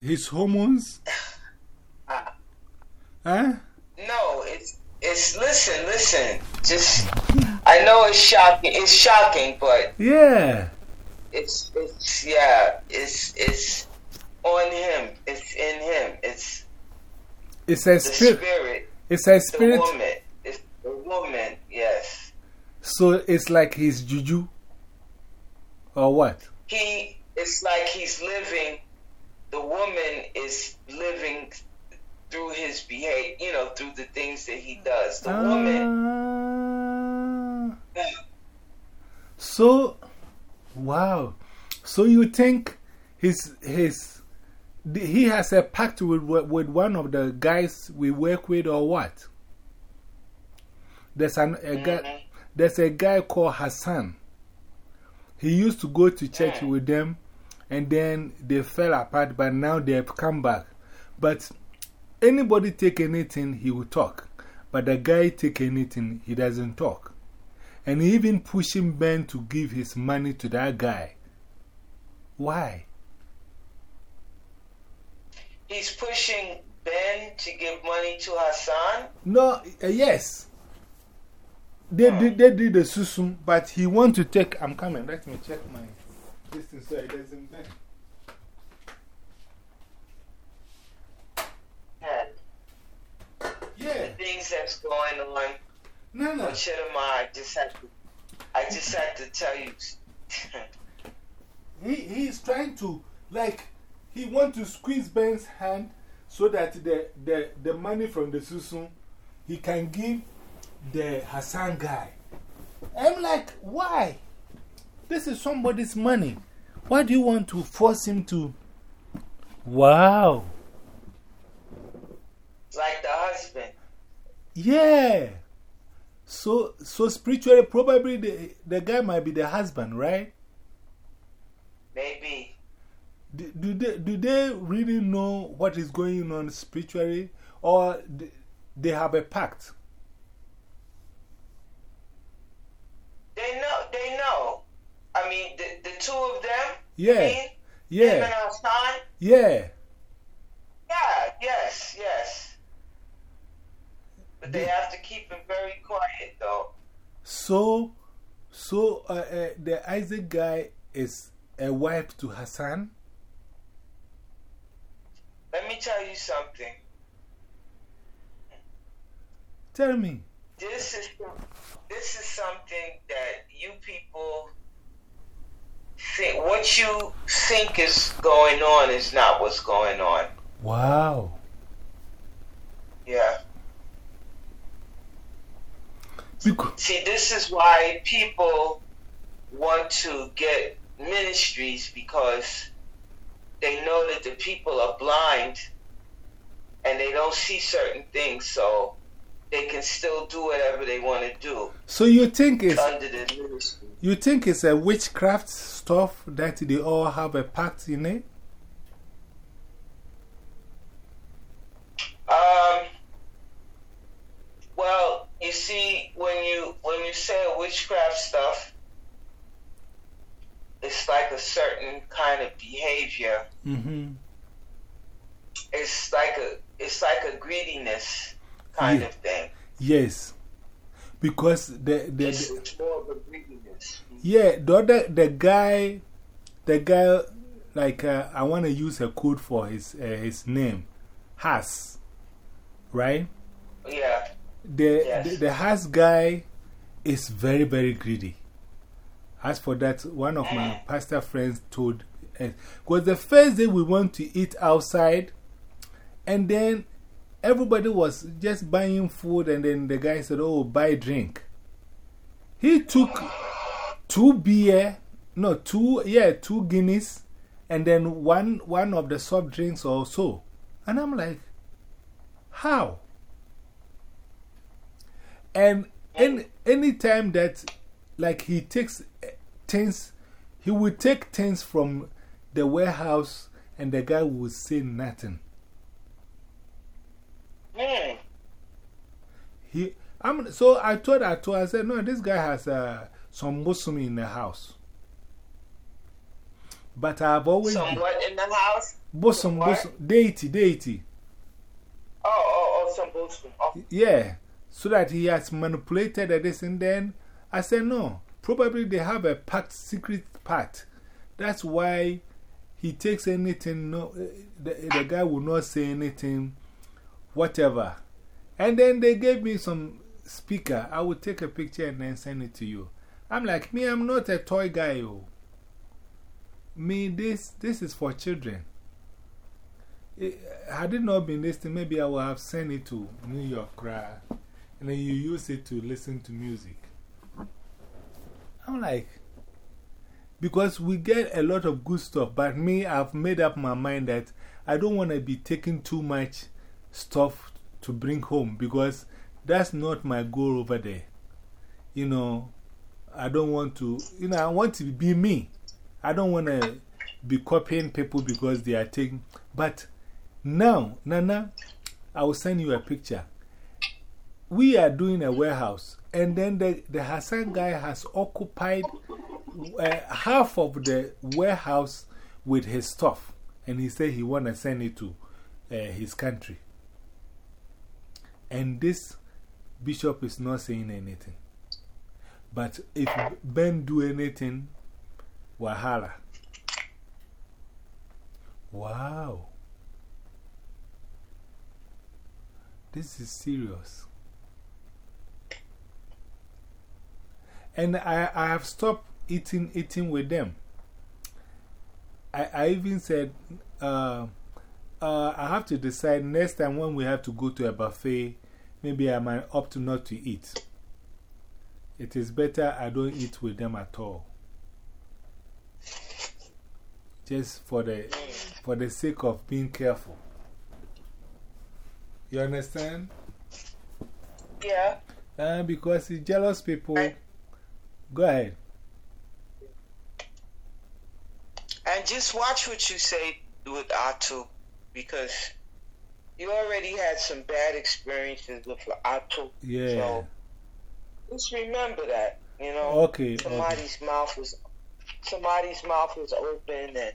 his hormones? Uh, huh? No, it's, it's, listen, listen. Just, I know it's shocking, it's shocking, but. Yeah. It's, it's, yeah, it's, it's on him. It's in him. It's, it's a spirit. spirit. It's a spirit. The woman. It's the woman, yes. So it's like he's juju? Or what? He, it's like he's living, the woman is living through his behavior, you know, through the things that he does. The woman. Uh, so, wow. So you think his, his, he has a pact with, with one of the guys we work with or what? There's, an, a guy, -hmm. there's a guy called Hassan. He used to go to church with them and then they fell apart, but now they've come back. But anybody take anything, he will talk. But the guy take anything, he doesn't talk. And even pushing Ben to give his money to that guy. Why? He's pushing Ben to give money to Hassan? No, uh, yes. They, did, they did the susum, but he want to take. I'm coming. Let me check my distance so it doesn't bend. Yeah. The things that's going on. No, no. On Chittima, I just had to, I just had to tell you. he, he's trying to, like, he want to squeeze Ben's hand so that the, the, the money from the susum he can give the Hassan guy. I'm like, why? This is somebody's money. Why do you want to force him to? Wow. Like the husband. Yeah. So, so spiritually, probably the, the guy might be the husband, right? Maybe. Do, do, they, do they really know what is going on spiritually? Or they have a pact? They know, they know. I mean, the, the two of them. Yeah. Mean, yeah. And Hassan. Yeah. Yeah, yes, yes. But they have to keep him very quiet, though. So, so uh, uh, the Isaac guy is a wife to Hassan? Let me tell you something. Tell me. This is, this is something that you people think, what you think is going on is not what's going on. Wow. Yeah. Because See, this is why people want to get ministries because they know that the people are blind and they don't see certain things, so they can still do whatever they want to do. So you think it's under the ministry? You think it's a witchcraft stuff that they all have a pact in it? Um. Well, you see, when you when you say witchcraft stuff, it's like a certain kind of behavior. Mm -hmm. It's like a it's like a greediness kind yeah. of thing. Yes, because the the, it's, it's more of a greediness. Yeah, the other the guy, the guy, like uh, I want to use a code for his uh, his name, Has, right? Yeah. The, yes. the, the Has guy is very, very greedy. As for that, one of my pastor friends told us, because the first day we went to eat outside, and then everybody was just buying food, and then the guy said, Oh, buy drink. He took two beer, no, two, yeah, two Guinness, and then one, one of the soft drinks or so. And I'm like, How? And any, any time that, like, he takes eh, things, he would take things from the warehouse and the guy would say nothing. Mm. He, I'm, so I told, I told, I said, no, this guy has uh, some Muslim in the house. But I've always. Some what in the house? Bosom, bosom, deity, deity. Oh, oh, oh, some bosom. Oh. Yeah, so that he has manipulated this and then I said, no, probably they have a packed secret part. That's why he takes anything, no, eh, the, the guy will not say anything, whatever. And then they gave me some speaker. I would take a picture and then send it to you. I'm like, me, I'm not a toy guy. Oh. Me, this, this is for children. It, had it not been listening, maybe I would have sent it to New York, right? And then you use it to listen to music. I'm like, because we get a lot of good stuff, but me, I've made up my mind that I don't want to be taking too much stuff to bring home because that's not my goal over there. You know, I don't want to, you know, I want to be me. I don't want to be copying people because they are taking. But now, Nana, I will send you a picture. We are doing a warehouse, and then the, the Hassan guy has occupied uh, half of the warehouse with his stuff. And he said he want to send it to uh, his country. And this bishop is not saying anything. But if Ben do anything, Wahala. Wow. This is serious. And I, I have stopped eating, eating with them. I, I even said, uh, uh, I have to decide next time when we have to go to a buffet, maybe I might opt not to eat. It is better I don't eat with them at all. Just for the, for the sake of being careful. You understand? Yeah. Uh, because jealous people. Go ahead. And just watch what you say with Atu because you already had some bad experiences with Atu. Yeah. So just remember that, you know. Okay. Somebody's okay. mouth was somebody's mouth was open and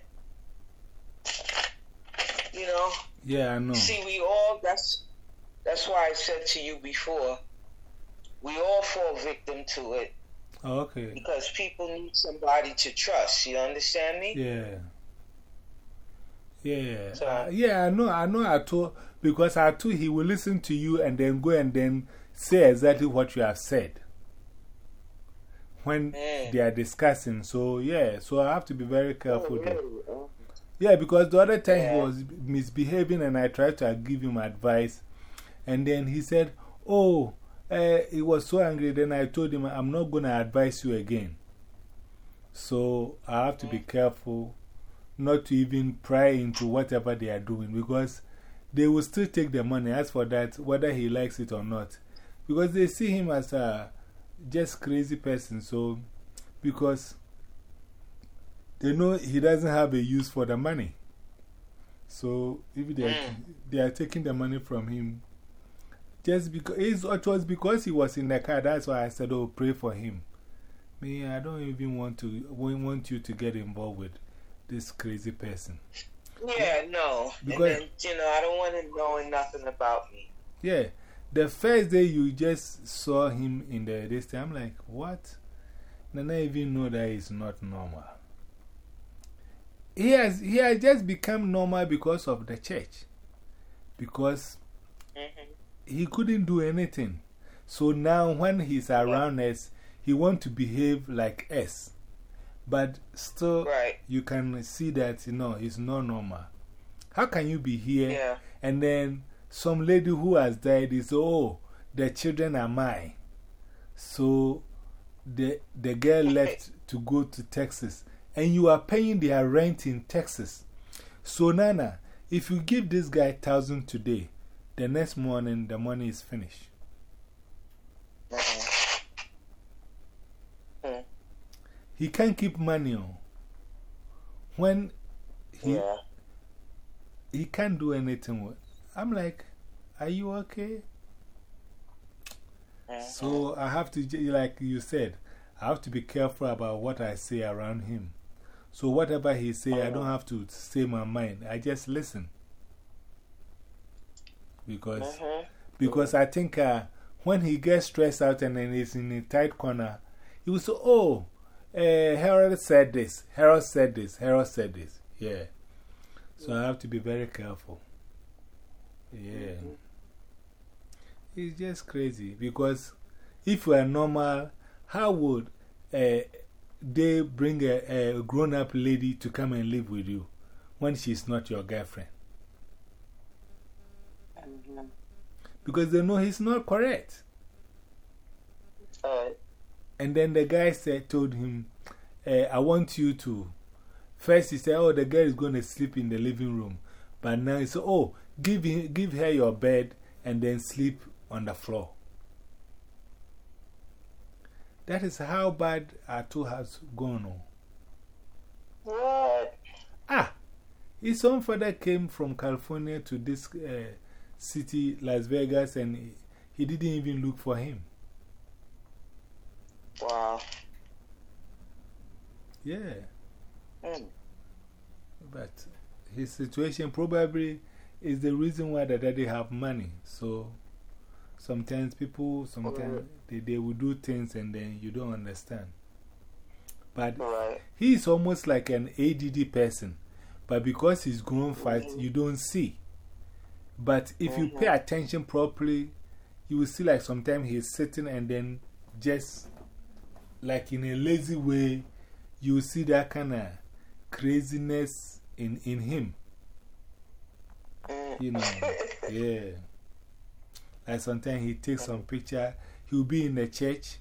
you know. Yeah, I know. See, we all that's that's why I said to you before, we all fall victim to it Oh, okay. Because people need somebody to trust. You understand me? Yeah. Yeah. So, uh, yeah, I know. I know. I told, because I told he will listen to you and then go and then say exactly what you have said when mm. they are discussing. So, yeah. So I have to be very careful. Oh, yeah, because the other time he was misbehaving and I tried to give him advice. And then he said, Oh, uh, he was so angry. Then I told him, I'm not going to advise you again. So I have to be careful not to even pry into whatever they are doing because they will still take the money. As for that, whether he likes it or not, because they see him as a just crazy person. So, because they know he doesn't have a use for the money. So, if they are, mm. they are taking the money from him, just because it was because he was in the car. That's why I said, Oh, pray for him. Me, I don't even want to want you to get involved with this crazy person. Yeah, no. Because, then, you know, I don't want him knowing nothing about me. Yeah. The first day you just saw him in the this time, I'm like, what? And I even know that he's not normal. He has, he has just become normal because of the church. Because -hmm he couldn't do anything. So now, when he's around us, he wants to behave like us. But still, you can see that, you know, it's not normal. How can you be here Yeah. and then some lady who has died is, oh, the children are mine. So the, the girl left to go to Texas and you are paying their rent in Texas. So, Nana, if you give this guy thousand today, the next morning, the money is finished. Hmm. He can't keep money on. When he, he can't do anything with I'm like, Are you okay? So mm-hmm. I have to, like you said, I have to be careful about what I say around him. So whatever he say, I don't have to say my mind. I just listen. Because, -hmm. because I think uh, when he gets stressed out and then he's in a tight corner, he will say, Oh, uh, Harold said this, Harold said this, Harold said this. Yeah. So I have to be very careful. Yeah. It's just crazy because if you are normal, how would uh, they bring a, a grown up lady to come and live with you when she's not your girlfriend? -hmm. Because they know he's not correct. Uh, and then the guy said, told him, uh, I want you to. First, he said, Oh, the girl is going to sleep in the living room. But now he said, Oh, give, him, give her your bed and then sleep on the floor. That is how bad our two has gone on. What? Ah, his own father came from California to this uh, city, Las Vegas, and he, he didn't even look for him. Wow. Yeah. Mm. But his situation probably is the reason why the daddy have money. So sometimes people, sometimes they, they will do things and then you don't understand. But he is almost like an ADD person. But because he's grown fast, -hmm. you don't see. But if you pay mm-hmm. attention properly, you will see like sometimes he's sitting and then just like in a lazy way, you see that kind of craziness in, in him. You know, yeah. Like sometimes he takes some picture, he'll be in the church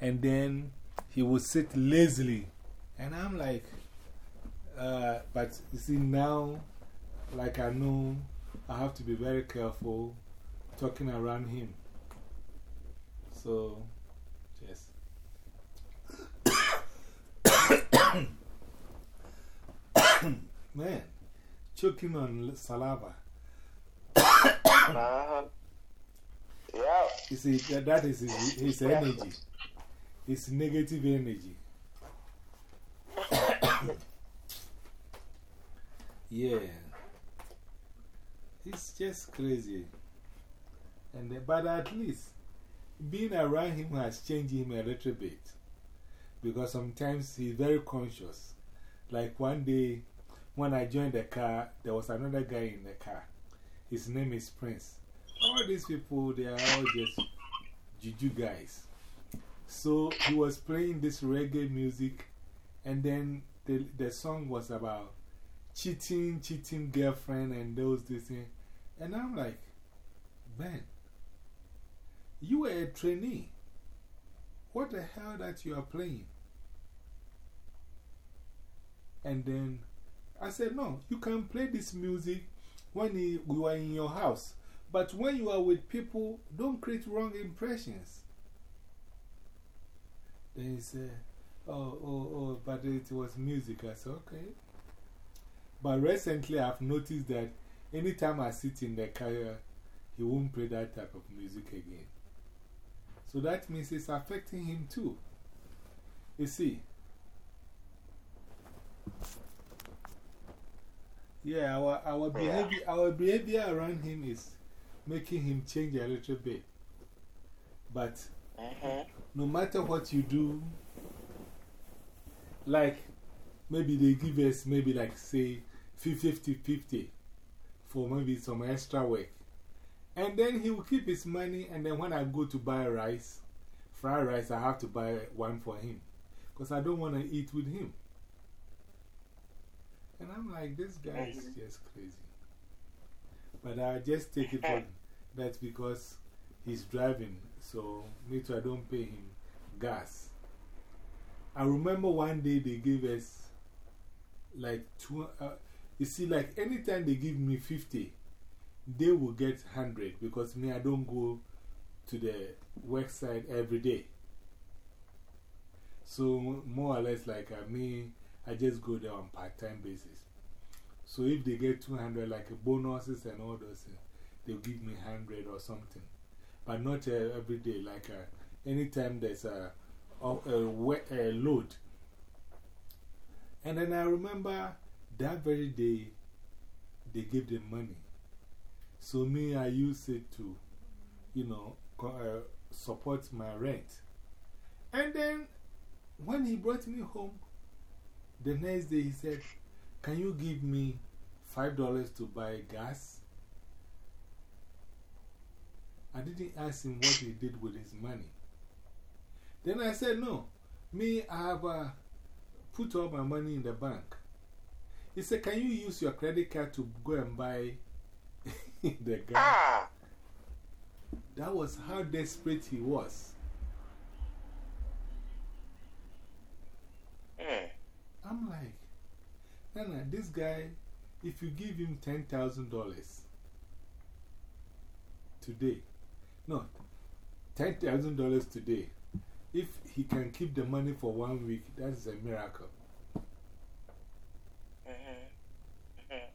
and then he will sit lazily. And I'm like, uh, but you see, now, like I know, I have to be very careful talking around him. So, just. Man, choking on saliva. -huh. Yeah. You see, that, that is his, his energy. His negative energy. yeah. It's just crazy. And, uh, but at least being around him has changed him a little bit. Because sometimes he's very conscious. Like one day, when I joined the car, there was another guy in the car. His name is Prince. All these people, they are all just juju guys. So he was playing this reggae music, and then the, the song was about cheating, cheating girlfriend, and those things. And I'm like, Ben, you were a trainee. What the hell that you are playing? And then I said, No, you can play this music when you are in your house. But when you are with people, don't create wrong impressions. Then he said, Oh, oh, oh, but it was music. I said, Okay. But recently I've noticed that anytime I sit in the car, he won't play that type of music again. So that means it's affecting him too. You see, yeah, our, our, behavior, our behavior around him is making him change a little bit. But -hmm. no matter what you do, like maybe they give us maybe like say 50 50 for maybe some extra work. And then he will keep his money, and then when I go to buy rice, fried rice, I have to buy one for him. Because I don't want to eat with him. And I'm like, this guy is just crazy. But I just take it for that's because he's driving, so me too, I don't pay him gas. I remember one day they gave us like two, uh, you see, like anytime they give me 50, they will get 100 because me, I don't go to the work site every day. So, more or less, like I me, I just go there on part time basis. So, if they get 200, like bonuses and all those things, they'll give me 100 or something. But not uh, every day. Like uh, anytime there's a, a, a, load, And then I remember that very day they gave them money. So, me, I use it to, you know, support my rent. And then when he brought me home, the next day he said, Can you give me $5 to buy gas? I didn't ask him what he did with his money. Then I said, No, me, I have uh, put all my money in the bank. He said, Can you use your credit card to go and buy the gas? Ah. That was how desperate he was. Mm. I'm like, Nana, this guy, if you give him $10,000 today, no, $10,000 today, if he can keep the money for one week, that is a miracle. -hmm. -hmm.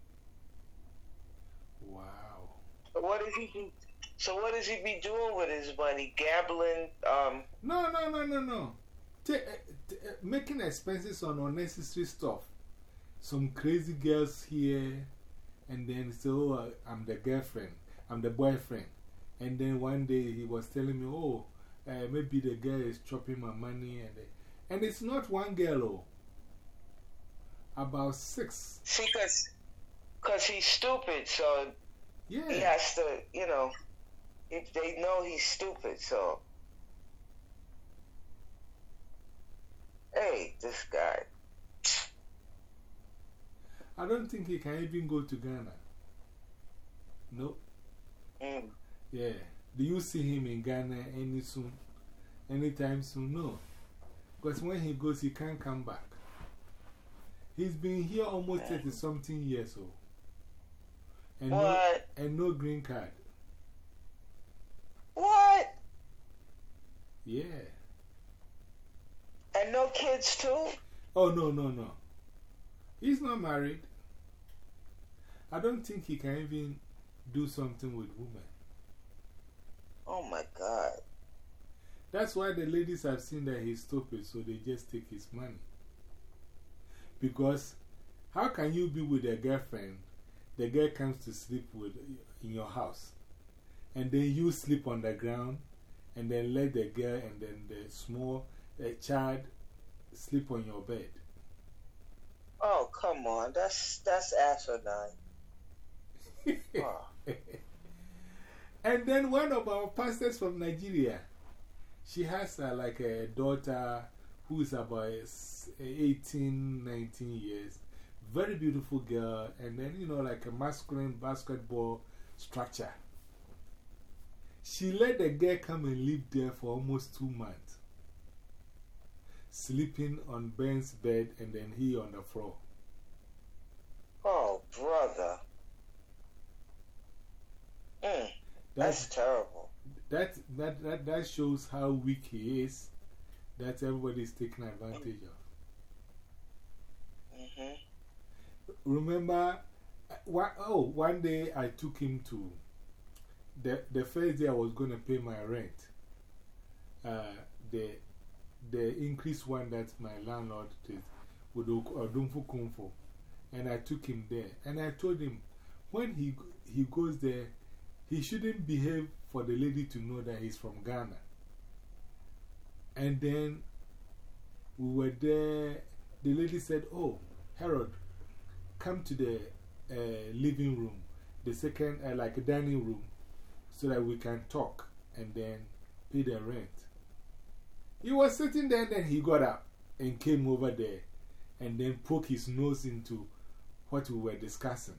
Wow. What does he do? So what does he be doing with his money? Gambling? Um, no, no, no, no, no. Uh, uh, making expenses on unnecessary stuff. Some crazy girls here, and then so uh, I'm the girlfriend, I'm the boyfriend. And then one day he was telling me, oh, uh, maybe the girl is chopping my money. And, and it's not one girl, oh, about six. See, because he's stupid, so yeah. he has to, you know, if they know he's stupid, so. Hey, this guy. I don't think he can even go to Ghana. Nope. Mm. Yeah. Do you see him in Ghana any soon? Anytime soon? No. Because when he goes, he can't come back. He's been here almost 30 something years old. And what? No, and no green card. What? Yeah. And no kids, too? Oh, no, no, no. He's not married. I don't think he can even do something with women. Oh my God. That's why the ladies have seen that he's stupid, so they just take his money. Because how can you be with a girlfriend, the girl comes to sleep with, in your house, and then you sleep on the ground, and then let the girl and then the small uh, child sleep on your bed? Oh, come on. That's, that's asinine. oh. And then one of our pastors from Nigeria, she has uh, like a daughter who's about 18, 19 years. Very beautiful girl. And then, you know, like a masculine basketball structure. She let the girl come and live there for almost two months. Sleeping on Ben's bed and then he on the floor. Oh, brother. Mm. That's, terrible. That, that, that, that shows how weak he is, that everybody is taking advantage of. -hmm. Remember, oh, one day I took him to the, the first day I was going to pay my rent. Uh, the, the increased one that my landlord did with Odumfu Kumfo. And I took him there. And I told him, when he, he goes there, he shouldn't behave for the lady to know that he's from Ghana. And then we were there. The lady said, Oh, Harold, come to the uh, living room, the second, uh, like a dining room, so that we can talk and then pay the rent. He was sitting there, then he got up and came over there and then poked his nose into what we were discussing.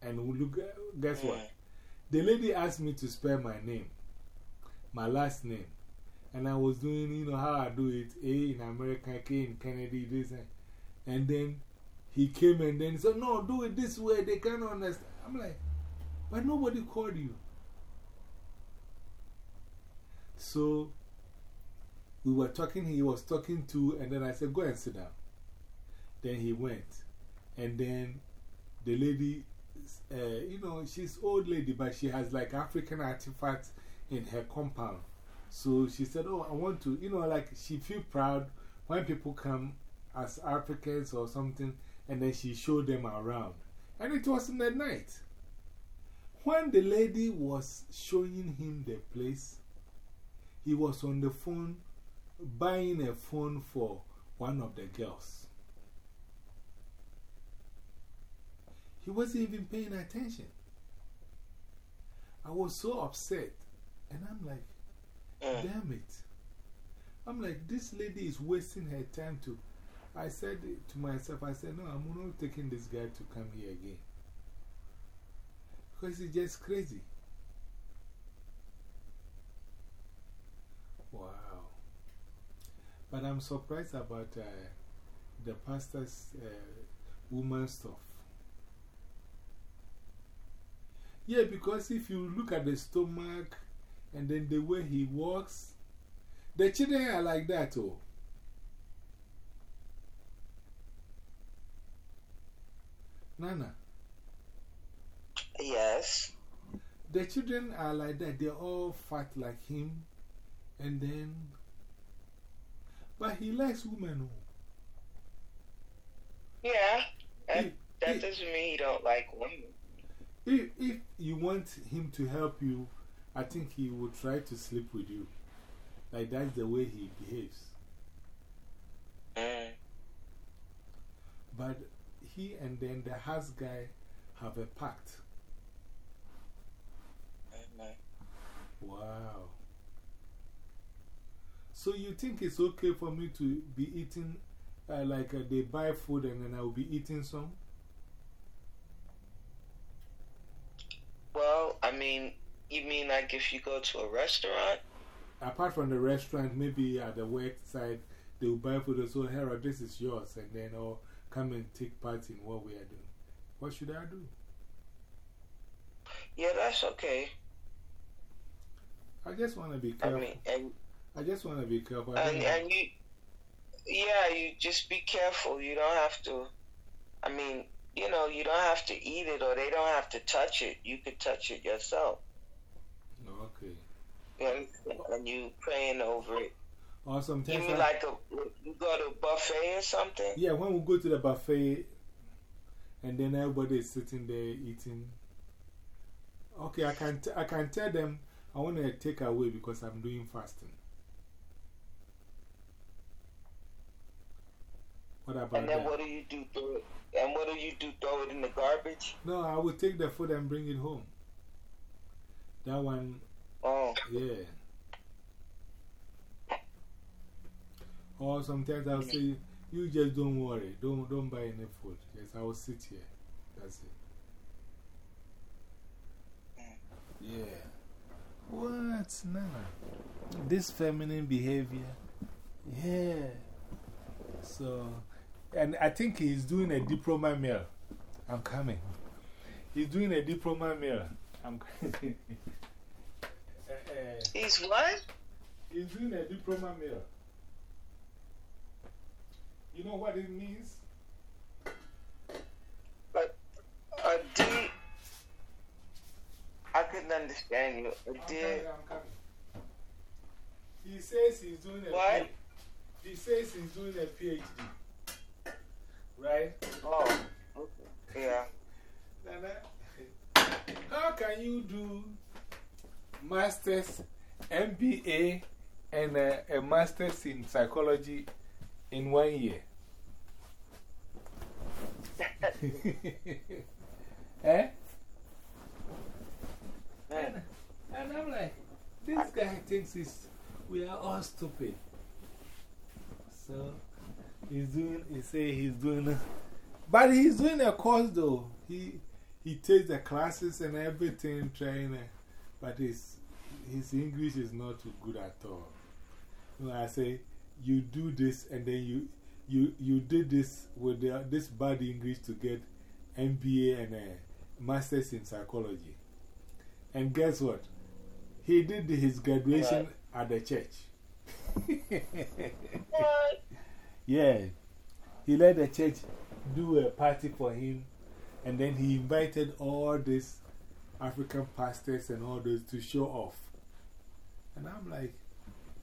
And look, uh, guess mm. what? The lady asked me to spell my name, my last name. And I was doing, you know, how I do it A in America, K in Kennedy, this and, and then he came and then said, No, do it this way, they can't understand. I'm like, But nobody called you. So we were talking, he was talking to, and then I said, Go and sit down. Then he went. And then the lady uh, you know, she's old lady, but she has like African artifacts in her compound. So she said, Oh, I want to, you know, like she feel proud when people come as Africans or something, and then she showed them around. And it was in the night. When the lady was showing him the place, he was on the phone buying a phone for one of the girls. He wasn't even paying attention. I was so upset. And I'm like, mm. damn it. I'm like, this lady is wasting her time to. I said to myself, I said, no, I'm not taking this guy to come here again. Because he's just crazy. Wow. But I'm surprised about uh, the pastor's uh, woman stuff. Yeah, because if you look at the stomach and then the way he walks, the children are like that oh. Nana. Yes. The children are like that. They're all fat like him. And then. But he likes women. Oh. Yeah. That, that doesn't mean he don't like women. If, if you want him to help you, I think he will try to sleep with you. Like that's the way he behaves. Mm. But he and then the house guy have a pact. -hmm. Wow. So you think it's okay for me to be eating uh, like uh, they buy food and then I will be eating some? Well, I mean, you mean like if you go to a restaurant? Apart from the restaurant, maybe at the work side, they will buy food and say, Harold, this is yours, and then or come and take part in what we are doing. What should I do? Yeah, that's okay. I just want to be careful. I, mean, and, I just want to be careful. And, and you, yeah, you just be careful. You don't have to, I mean, you know, you don't have to eat it or they don't have to touch it. You could touch it yourself. Okay. And, and you praying over it. Or sometimes. You mean like a, you go to a buffet or something? Yeah, when we go to the buffet and then everybody is sitting there eating. Okay, I can, I can tell them I want to take away because I'm doing fasting. What about And then what do you do? Throw it, and what do you do? Throw it in the garbage? No, I will take the food and bring it home. That one. Oh. Yeah. Or sometimes I'll say, you just don't worry. Don't, don't buy any food. Yes, I will sit here. That's it. Yeah. What? Nah. This feminine behavior. Yeah. So, and I think he's doing a diploma mill. I'm coming. He's doing a diploma mill. I'm coming. uh, he's what? He's doing a diploma mill. You know what it means? But a D. I couldn't understand you. A D. I'm coming, I'm coming. He says he's doing a. What? He says he's doing a PhD. Right? Oh, okay. Yeah. Nana, how can you do master's, MBA, and a, a master's in psychology in one year? eh? And, and I'm like, this guy thinks we are all stupid. So he's doing, he say he's doing, but he's doing a course though. He, he takes the classes and everything, trying, but his, his English is not too good at all. You know, I say, you do this and then you, you, you did this with the, this bad English to get MBA and a master's in psychology. And guess what? He did his graduation at the church. Yeah. He let the church do a party for him, and then he invited all these African pastors and all those to show off. And I'm like,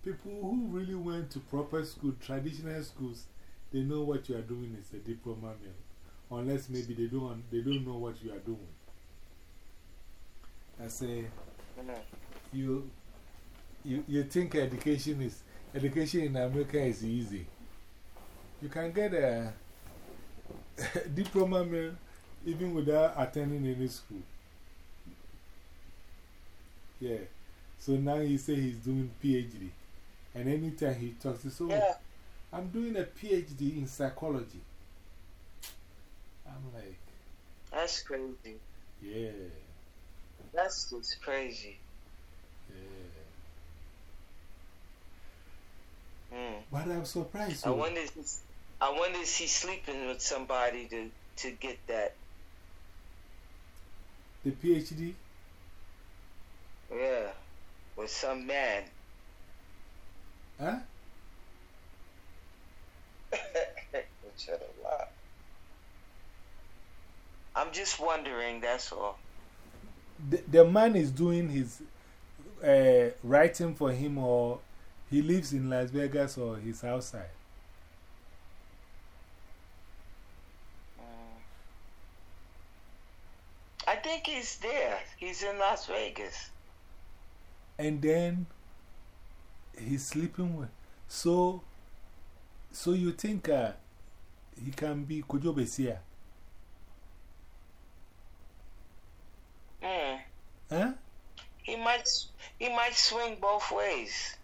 people who really went to proper school, traditional schools, they know what you are doing is a diploma mill. Unless maybe they don't, they don't know what you are doing. I say, you, you, you think education is, education in America is easy. You can get a diploma mill even without attending any school. Yeah. So now he say he's doing PhD. And anytime he talks, he says, oh, I'm doing a PhD in psychology. I'm like, That's crazy. Yeah. That's just crazy. Yeah. Mm. But I'm surprised. I wonder, if I wonder if he's sleeping with somebody to, to get that. The PhD? Yeah. With some man. Huh? I'm just wondering, that's all. The, the man is doing his uh, writing for him, or he lives in Las Vegas, or he's outside. Mm. I think he's there. He's in Las Vegas. And then he's sleeping with. So, so you think uh, he can be Kojo Besia? Mm. Huh? He might, he might swing both ways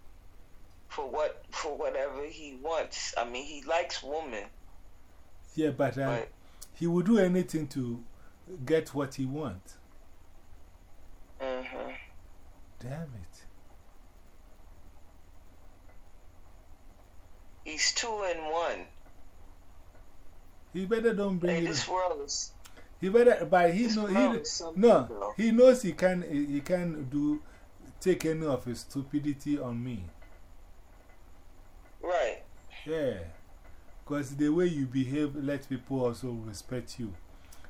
for what, for whatever he wants. I mean, he likes women. Yeah, but, uh, but he would do anything to get what he wants. Mm -hmm. Damn it. He's two and one. He better don't bring hey, it. This world is. He better, but he, know, he, no, he knows he can, he can do, take any of his stupidity on me. Right. Yeah. Because the way you behave, let people also respect you.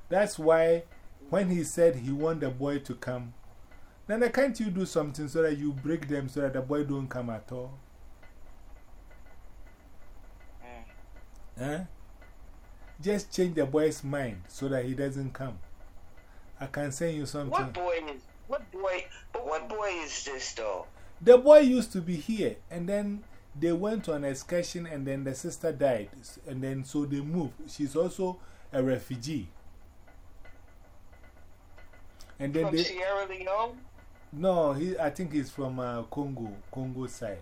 That's why when he said he want the boy to come, then can't you do something so that you break them so that the boy don't come at all? Eh? Just change the boy's mind so that he doesn't come. I can send you something. What boy is, what boy, but what boy is this though? The boy used to be here and then they went on an excursion and then the sister died. And then so they moved. She's also a refugee. And then from they, Sierra Leone? No, he, I think he's from uh, Congo, Congo side.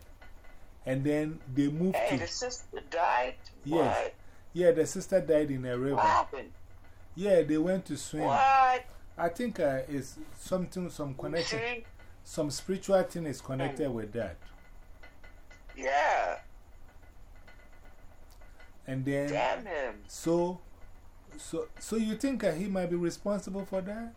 And then they moved hey, to. the sister died? Yes. What? Yeah, the sister died in a river. What happened? Yeah, they went to swim. What? I think uh, it's something, some connection. Some spiritual thing is connected mm. with that. Yeah. And then. Damn him. So, so, so you think uh, he might be responsible for that?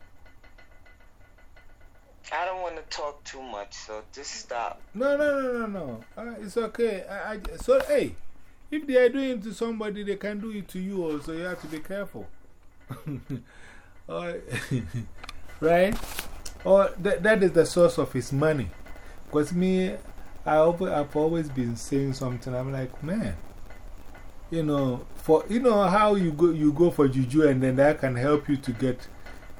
I don't want to talk too much, so just stop. No, no, no, no, no. Uh, it's okay. I, I, so, hey, if they are doing it to somebody, they can do it to you also. You have to be careful. right? Or that, that is the source of his money. Because me, I, I've always been saying something. I'm like, man, you know, for, you know how you go, you go for juju and then that can help you to get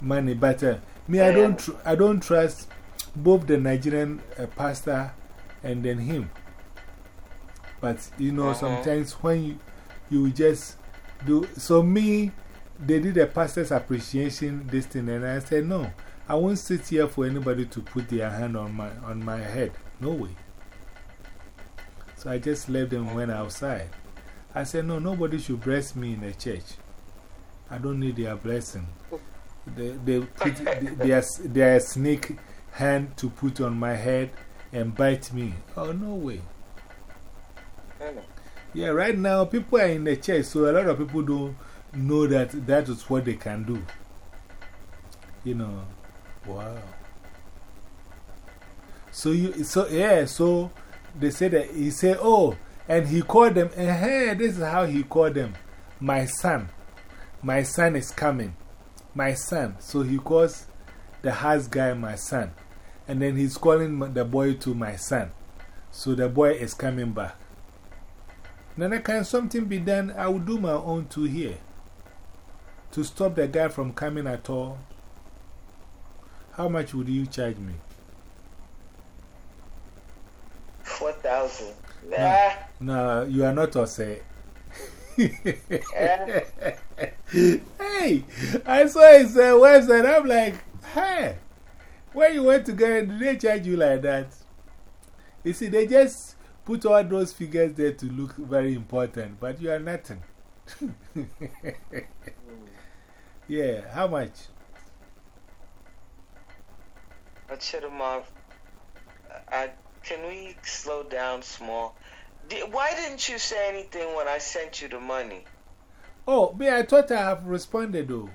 money. But uh, me, I don't, I don't trust both the Nigerian uh, pastor and then him. But you know, -huh. sometimes when you, you just do, so me, they did a pastor's appreciation this thing, and I said, no, I won't sit here for anybody to put their hand on my, on my head. No way. So I just left them went outside. I said, no, nobody should bless me in the church. I don't need their blessing. They, they put their, their snake hand to put on my head and bite me. Oh, no way. Yeah, right now people are in the church, so a lot of people don't know that that is what they can do. You know, wow. So, you, so yeah, so they said that he said, oh, and he called them, and hey, this is how he called them. My son, my son is coming. My son. So he calls the house guy my son. And then he's calling the boy to my son. So the boy is coming back. Nana, can something be done? I will do my own too here. To stop the guy from coming at all. How much would you charge me? 4,000. Nah. No, you are not Ose. hey, I saw his uh, website. I'm like, hey, where you went to get, do they charge you like that? You see, they just put all those figures there to look very important, but you are nothing. yeah, how much? I should have I, can we slow down small? Did, why didn't you say anything when I sent you the money? Oh, me, I thought I have responded though.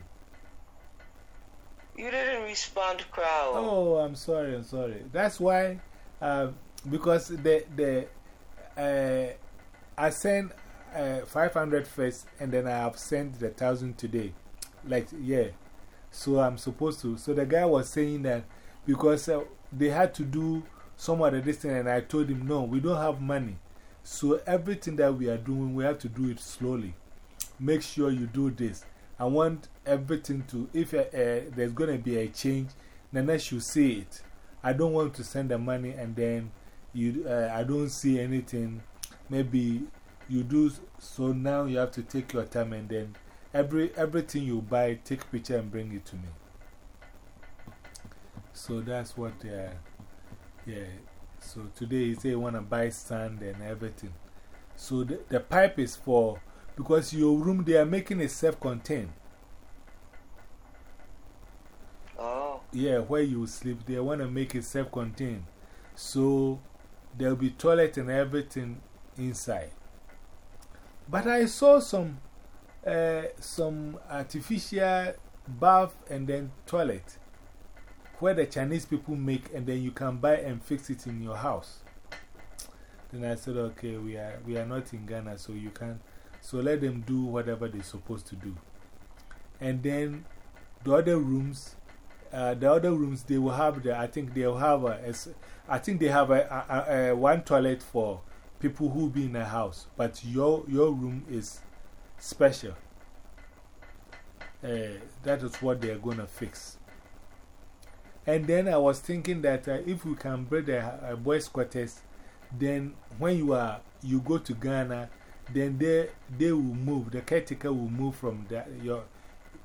You didn't respond, Crow. Oh, I'm sorry, I'm sorry. That's why, uh, because the, the, uh, I sent uh, 500 first and then I have sent the 1000 today. Like, yeah. So I'm supposed to. So the guy was saying that because they had to do some of the distance, and I told him, no, we don't have money. So everything that we are doing, we have to do it slowly. Make sure you do this. I want everything to, if uh, uh, there's going to be a change, Nana should see it. I don't want to send the money and then you, uh, I don't see anything. Maybe you do, so now you have to take your time and then every, everything you buy, take picture and bring it to me. So that's what, uh, yeah. So today he say he want to buy sand and everything. So the, the pipe is for, because your room, they are making it self-contained. Oh. Yeah, where you sleep, they want to make it self-contained. So there'll be toilet and everything inside. But I saw some, uh, some artificial bath and then toilet where the Chinese people make and then you can buy and fix it in your house. Then I said, okay, we are, we are not in Ghana, so you can, so let them do whatever they're supposed to do. And then the other rooms, uh, the other rooms, they will have the, I think they'll have a, I think they have a, a, a, one toilet for people who be in a house, but your, your room is special. Uh, that is what they are going to fix. And then I was thinking that uh, if we can build a, a boys' quarters, then when you, are, you go to Ghana, then they, they will move, the caretaker will move from the, your,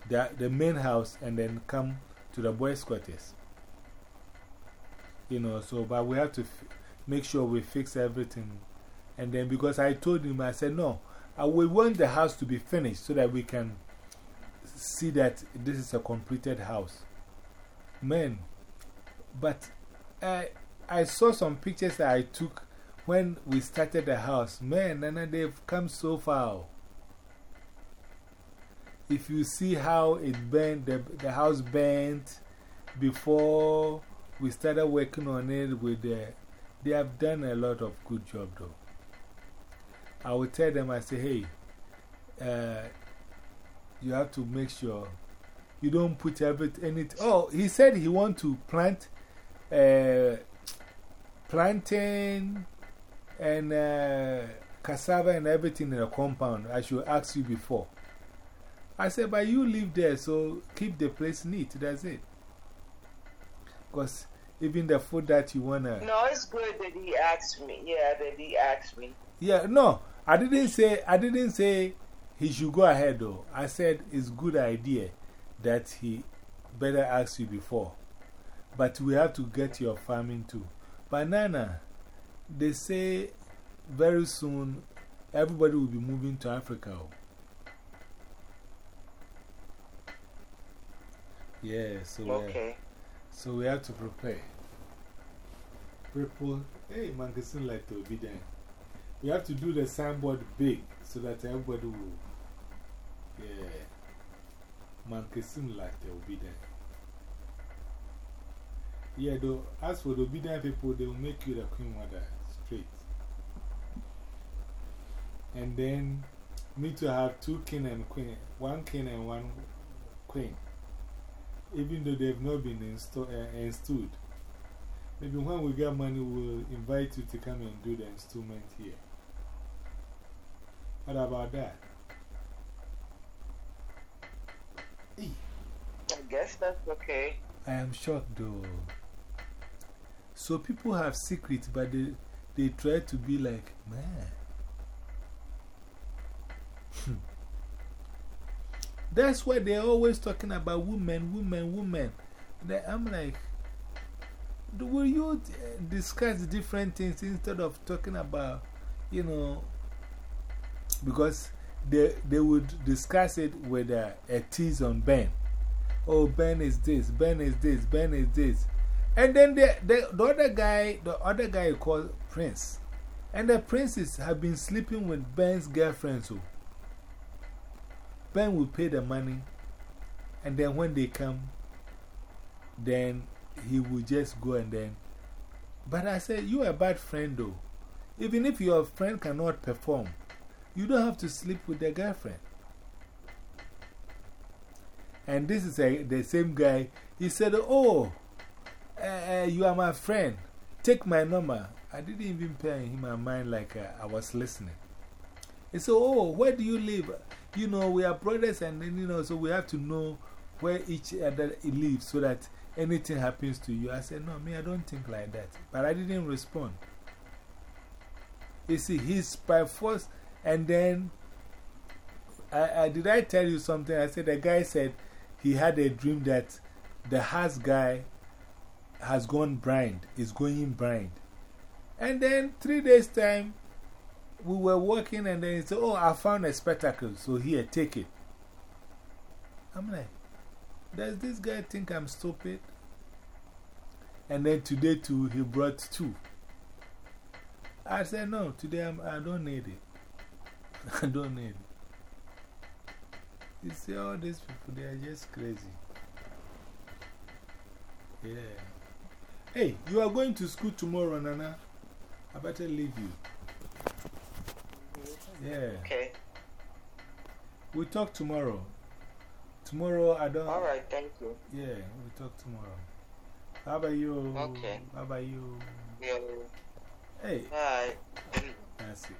the, the main house and then come to the boys' quarters. You know, so, but we have to make sure we fix everything. And then, because I told him, I said, no, uh, I will want the house to be finished so that we can see that this is a completed house. Man, but I, I saw some pictures that I took when we started the house. Man, Nana, they've come so far. If you see how it burned, the, the house burnt before we started working on it with the, they have done a lot of good job though. I will tell them, I say, hey, uh, you have to make sure you don't put everything. in it. Oh, he said he want to plant uh, plantain and uh, cassava and everything in the compound. I should ask you before. I said, but you live there, so keep the place neat. That's it. Because even the food that you want to. No, it's good that he asked me. Yeah, that he asked me. Yeah, no, I didn't say, I didn't say he should go ahead though. I said it's good idea that he better ask you before. But we have to get your farming too. Banana, they say very soon everybody will be moving to Africa. Yeah, so, okay. so we have to prepare. People, hey, Mangasin like to be there. We have to do the signboard big so that everybody will. Yeah. Mangasin like to be there. Yeah, though, as for the obedient people, they will make you the queen mother straight. And then, me to have two king and queen, one king and one queen. Even though they've not been insto uh, installed. Maybe when we get money, we'll invite you to come and do the installment here. What about that? I guess that's okay. I am shocked though. So people have secrets, but they, they try to be like, man. Hmm. That's why they're always talking about women, women, women. I'm like, will you eh, discuss different things instead of talking about, you know, because they, they would discuss it with a, a tease on Ben. Oh, Ben is this, Ben is this, Ben is this. And then the, the, the other guy, the other guy called Prince. And the princes have been sleeping with Ben's girlfriend. So oh. Ben will pay the money. And then when they come, then he will just go and then. But I said, You're a bad friend though. Even if your friend cannot perform, you don't have to sleep with the girlfriend. And this is a, the same guy. He said, Oh, uh, you are my friend. Take my number. I didn't even pay him my mind like uh, I was listening. He said, Oh, where do you live? You know, we are brothers, and then, you know, so we have to know where each other lives so that anything happens to you. I said, No, me, I don't think like that. But I didn't respond. You see, he's by force, and then I, I, did I tell you something? I said, The guy said he had a dream that the house guy has gone blind, is going blind. And then three days' time, we were walking, and then he said, Oh, I found a spectacle, so here, take it. I'm like, Does this guy think I'm stupid? And then today, too, he brought two. I said, No, today I'm, I don't need it. I don't need it. You see, all these people, they are just crazy. Yeah. Hey, you are going to school tomorrow, Nana. I better leave you. Yeah. Okay. We'll talk tomorrow. Tomorrow, I don't. Alright, thank you. Yeah, we'll talk tomorrow. How about you? Okay. How about you? Yeah. Hey. Alright. That's it.